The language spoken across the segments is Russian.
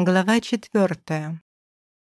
Глава четвертая.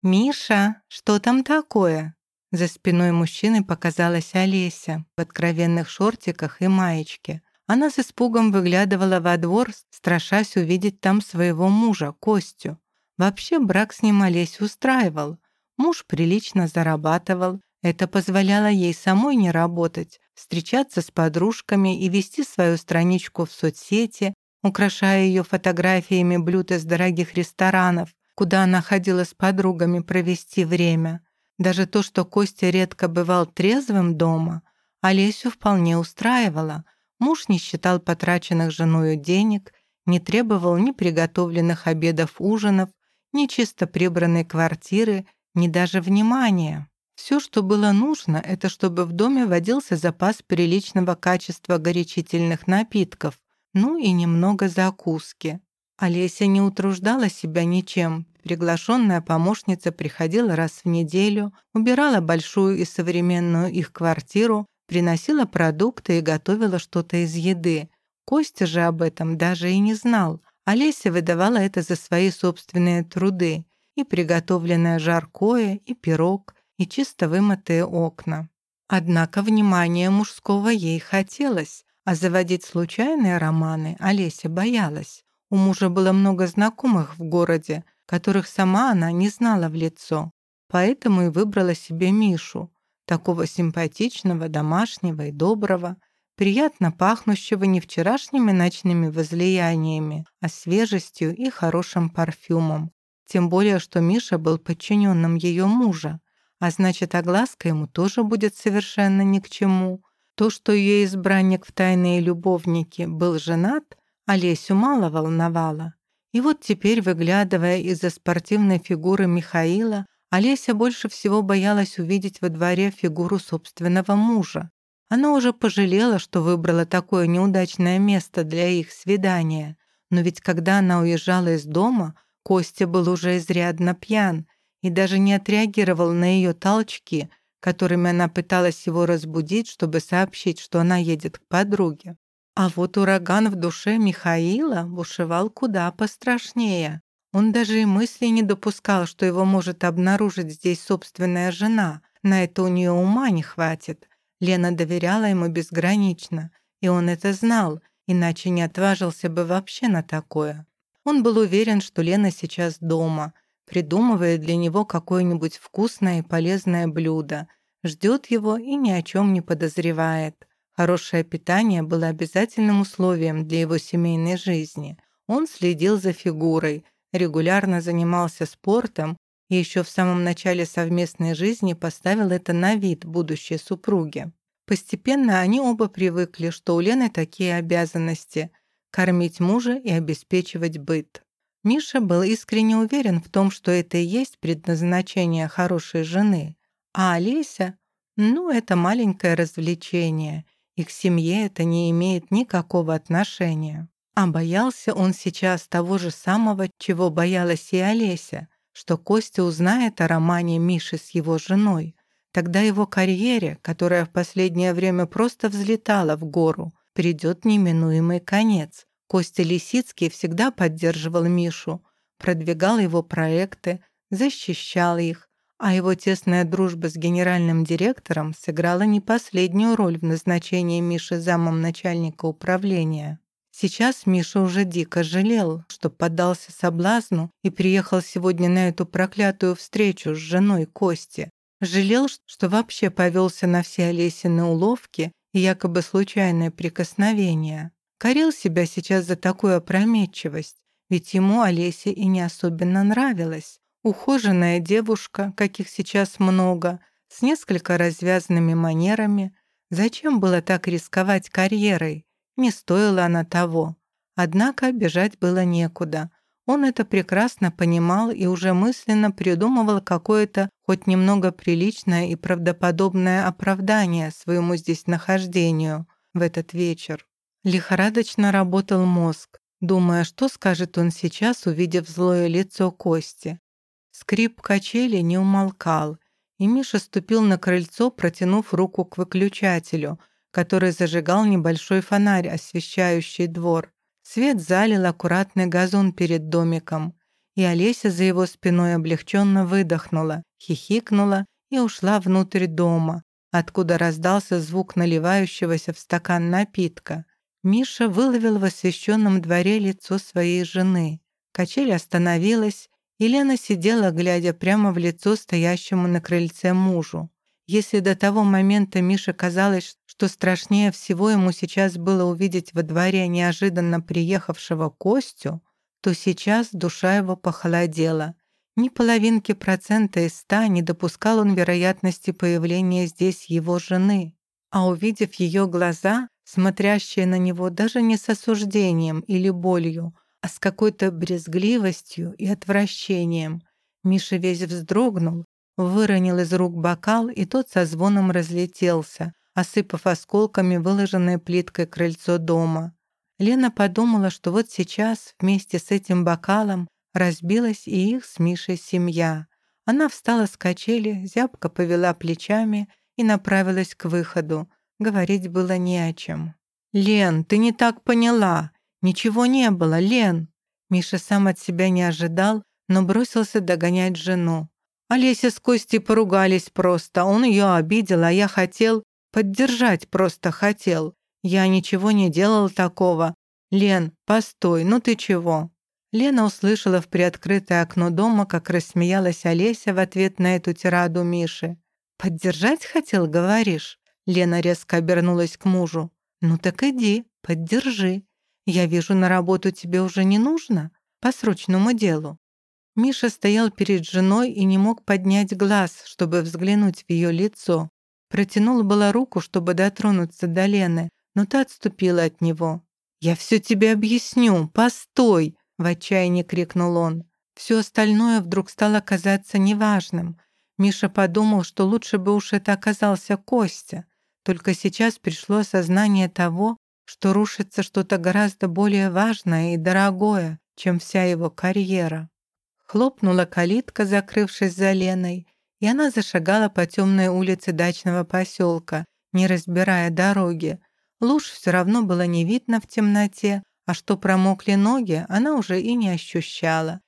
«Миша, что там такое?» За спиной мужчины показалась Олеся в откровенных шортиках и маечке. Она с испугом выглядывала во двор, страшась увидеть там своего мужа, Костю. Вообще брак с ним Олесь устраивал. Муж прилично зарабатывал. Это позволяло ей самой не работать, встречаться с подружками и вести свою страничку в соцсети, украшая ее фотографиями блюд из дорогих ресторанов, куда она ходила с подругами провести время. Даже то, что Костя редко бывал трезвым дома, Олесю вполне устраивало. Муж не считал потраченных женою денег, не требовал ни приготовленных обедов-ужинов, ни чисто прибранной квартиры, ни даже внимания. Все, что было нужно, это чтобы в доме водился запас приличного качества горячительных напитков, ну и немного закуски. Олеся не утруждала себя ничем. Приглашенная помощница приходила раз в неделю, убирала большую и современную их квартиру, приносила продукты и готовила что-то из еды. Костя же об этом даже и не знал. Олеся выдавала это за свои собственные труды. И приготовленное жаркое, и пирог, и чисто вымытые окна. Однако внимания мужского ей хотелось, а заводить случайные романы Олеся боялась. У мужа было много знакомых в городе, которых сама она не знала в лицо. Поэтому и выбрала себе Мишу, такого симпатичного, домашнего и доброго, приятно пахнущего не вчерашними ночными возлияниями, а свежестью и хорошим парфюмом. Тем более, что Миша был подчиненным ее мужа, а значит, огласка ему тоже будет совершенно ни к чему. То, что ее избранник в тайные любовники был женат, Олесю мало волновало. И вот теперь, выглядывая из-за спортивной фигуры Михаила, Олеся больше всего боялась увидеть во дворе фигуру собственного мужа. Она уже пожалела, что выбрала такое неудачное место для их свидания. Но ведь когда она уезжала из дома, Костя был уже изрядно пьян и даже не отреагировал на ее толчки – которыми она пыталась его разбудить, чтобы сообщить, что она едет к подруге. А вот ураган в душе Михаила бушевал куда пострашнее. Он даже и мысли не допускал, что его может обнаружить здесь собственная жена. На это у нее ума не хватит. Лена доверяла ему безгранично, и он это знал, иначе не отважился бы вообще на такое. Он был уверен, что Лена сейчас дома — придумывает для него какое-нибудь вкусное и полезное блюдо, ждет его и ни о чем не подозревает. Хорошее питание было обязательным условием для его семейной жизни. Он следил за фигурой, регулярно занимался спортом и еще в самом начале совместной жизни поставил это на вид будущей супруге. Постепенно они оба привыкли, что у Лены такие обязанности – кормить мужа и обеспечивать быт. Миша был искренне уверен в том, что это и есть предназначение хорошей жены. А Олеся, ну, это маленькое развлечение, и к семье это не имеет никакого отношения. А боялся он сейчас того же самого, чего боялась и Олеся, что Костя узнает о романе Миши с его женой. Тогда его карьере, которая в последнее время просто взлетала в гору, придет неминуемый конец, Костя Лисицкий всегда поддерживал Мишу, продвигал его проекты, защищал их, а его тесная дружба с генеральным директором сыграла не последнюю роль в назначении Миши замом начальника управления. Сейчас Миша уже дико жалел, что поддался соблазну и приехал сегодня на эту проклятую встречу с женой Кости. Жалел, что вообще повелся на все Олесины уловки и якобы случайное прикосновение. Корил себя сейчас за такую опрометчивость, ведь ему Олеся и не особенно нравилась. Ухоженная девушка, каких сейчас много, с несколько развязанными манерами. Зачем было так рисковать карьерой? Не стоила она того. Однако бежать было некуда. Он это прекрасно понимал и уже мысленно придумывал какое-то хоть немного приличное и правдоподобное оправдание своему здесь нахождению в этот вечер. Лихорадочно работал мозг, думая, что скажет он сейчас, увидев злое лицо Кости. Скрип качели не умолкал, и Миша ступил на крыльцо, протянув руку к выключателю, который зажигал небольшой фонарь, освещающий двор. Свет залил аккуратный газон перед домиком, и Олеся за его спиной облегченно выдохнула, хихикнула и ушла внутрь дома, откуда раздался звук наливающегося в стакан напитка. Миша выловил в освещенном дворе лицо своей жены. Качель остановилась, и Лена сидела, глядя прямо в лицо стоящему на крыльце мужу. Если до того момента Мише казалось, что страшнее всего ему сейчас было увидеть во дворе неожиданно приехавшего Костю, то сейчас душа его похолодела. Ни половинки процента из ста не допускал он вероятности появления здесь его жены. А увидев ее глаза, смотрящие на него даже не с осуждением или болью, а с какой-то брезгливостью и отвращением, Миша весь вздрогнул, выронил из рук бокал, и тот со звоном разлетелся, осыпав осколками выложенное плиткой крыльцо дома. Лена подумала, что вот сейчас вместе с этим бокалом разбилась и их с Мишей семья. Она встала с качели, зябко повела плечами и направилась к выходу. Говорить было не о чем. «Лен, ты не так поняла. Ничего не было, Лен!» Миша сам от себя не ожидал, но бросился догонять жену. Олеся с Костей поругались просто. Он ее обидел, а я хотел... Поддержать просто хотел. Я ничего не делал такого. Лен, постой, ну ты чего? Лена услышала в приоткрытое окно дома, как рассмеялась Олеся в ответ на эту тираду Миши. «Поддержать хотел, говоришь?» Лена резко обернулась к мужу. «Ну так иди, поддержи. Я вижу, на работу тебе уже не нужно. По срочному делу». Миша стоял перед женой и не мог поднять глаз, чтобы взглянуть в ее лицо. Протянул была руку, чтобы дотронуться до Лены, но та отступила от него. «Я все тебе объясню, постой!» В отчаянии крикнул он. Все остальное вдруг стало казаться неважным. Миша подумал, что лучше бы уж это оказался Костя. Только сейчас пришло осознание того, что рушится что-то гораздо более важное и дорогое, чем вся его карьера. Хлопнула калитка, закрывшись за Леной, и она зашагала по темной улице дачного поселка, не разбирая дороги. Луж все равно было не видно в темноте, а что промокли ноги, она уже и не ощущала.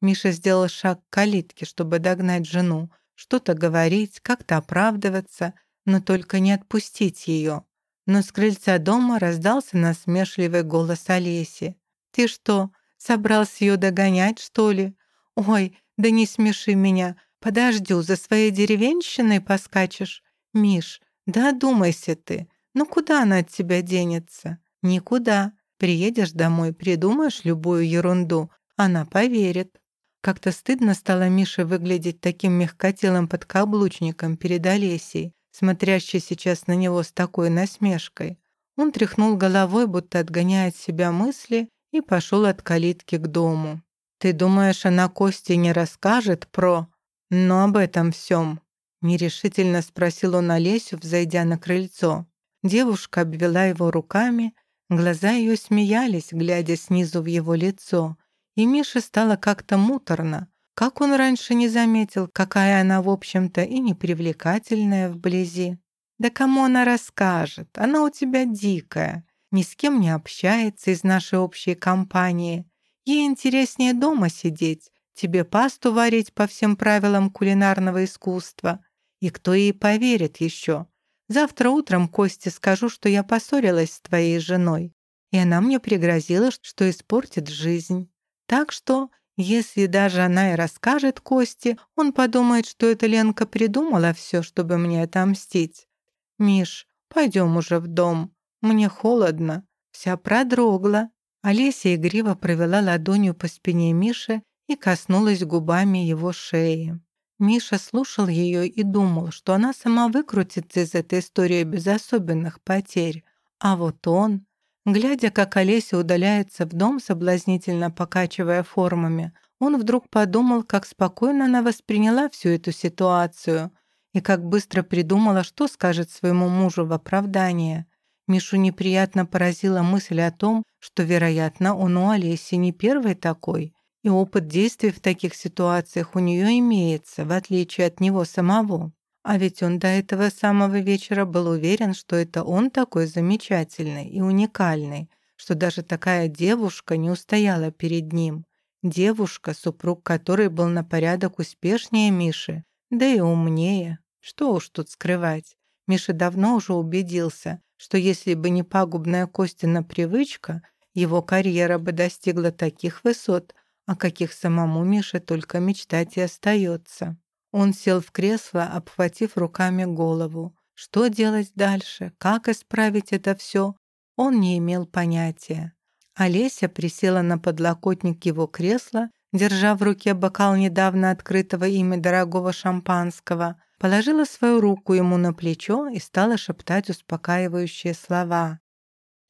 Миша сделал шаг к калитке, чтобы догнать жену, что-то говорить, как-то оправдываться, но только не отпустить ее. Но с крыльца дома раздался насмешливый голос Олеси. «Ты что, собрался ее догонять, что ли? Ой, да не смеши меня, подождю, за своей деревенщиной поскачешь? Миш, да одумайся ты, ну куда она от тебя денется? Никуда. Приедешь домой, придумаешь любую ерунду, она поверит. Как-то стыдно стало Мише выглядеть таким мягкотелым подкаблучником перед Олесей, смотрящей сейчас на него с такой насмешкой. Он тряхнул головой, будто отгоняя от себя мысли, и пошел от калитки к дому. «Ты думаешь, она Косте не расскажет про...» «Но об этом всем?» Нерешительно спросил он Олесю, взойдя на крыльцо. Девушка обвела его руками, Глаза ее смеялись, глядя снизу в его лицо, и Мише стало как-то муторно. Как он раньше не заметил, какая она, в общем-то, и непривлекательная вблизи. «Да кому она расскажет? Она у тебя дикая, ни с кем не общается из нашей общей компании. Ей интереснее дома сидеть, тебе пасту варить по всем правилам кулинарного искусства. И кто ей поверит еще? Завтра утром Косте скажу, что я поссорилась с твоей женой, и она мне пригрозила, что испортит жизнь. Так что, если даже она и расскажет Косте, он подумает, что эта Ленка придумала все, чтобы мне отомстить. Миш, пойдем уже в дом. Мне холодно, вся продрогла. Олеся игриво провела ладонью по спине Миши и коснулась губами его шеи. Миша слушал ее и думал, что она сама выкрутится из этой истории без особенных потерь. А вот он, глядя, как Олеся удаляется в дом, соблазнительно покачивая формами, он вдруг подумал, как спокойно она восприняла всю эту ситуацию и как быстро придумала, что скажет своему мужу в оправдание. Мишу неприятно поразила мысль о том, что, вероятно, он у Олеси не первый такой, и опыт действий в таких ситуациях у нее имеется, в отличие от него самого. А ведь он до этого самого вечера был уверен, что это он такой замечательный и уникальный, что даже такая девушка не устояла перед ним. Девушка, супруг которой был на порядок успешнее Миши, да и умнее. Что уж тут скрывать. Миша давно уже убедился, что если бы не пагубная Костина привычка, его карьера бы достигла таких высот, о каких самому Мише только мечтать и остается. Он сел в кресло, обхватив руками голову. Что делать дальше? Как исправить это все? Он не имел понятия. Олеся присела на подлокотник его кресла, держа в руке бокал недавно открытого ими дорогого шампанского, положила свою руку ему на плечо и стала шептать успокаивающие слова.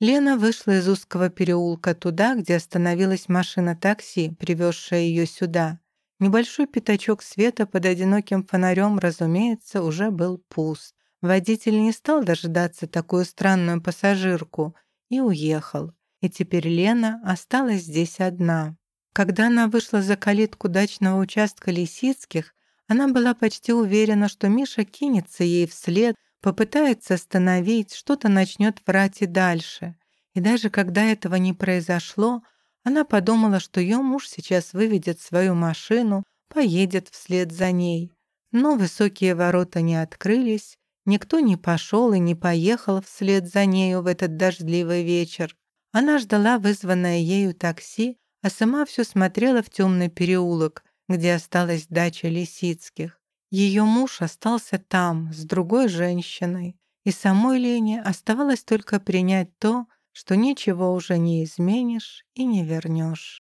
Лена вышла из узкого переулка туда, где остановилась машина такси, привезшая ее сюда. Небольшой пятачок света под одиноким фонарем, разумеется, уже был пуст. Водитель не стал дожидаться такую странную пассажирку и уехал. И теперь Лена осталась здесь одна. Когда она вышла за калитку дачного участка Лисицких, она была почти уверена, что Миша кинется ей вслед, попытается остановить, что-то начнет врать и дальше. И даже когда этого не произошло, она подумала, что ее муж сейчас выведет свою машину, поедет вслед за ней. Но высокие ворота не открылись, никто не пошел и не поехал вслед за нею в этот дождливый вечер. Она ждала вызванное ею такси, а сама все смотрела в темный переулок, где осталась дача Лисицких. Ее муж остался там, с другой женщиной, и самой Лене оставалось только принять то, что ничего уже не изменишь и не вернешь.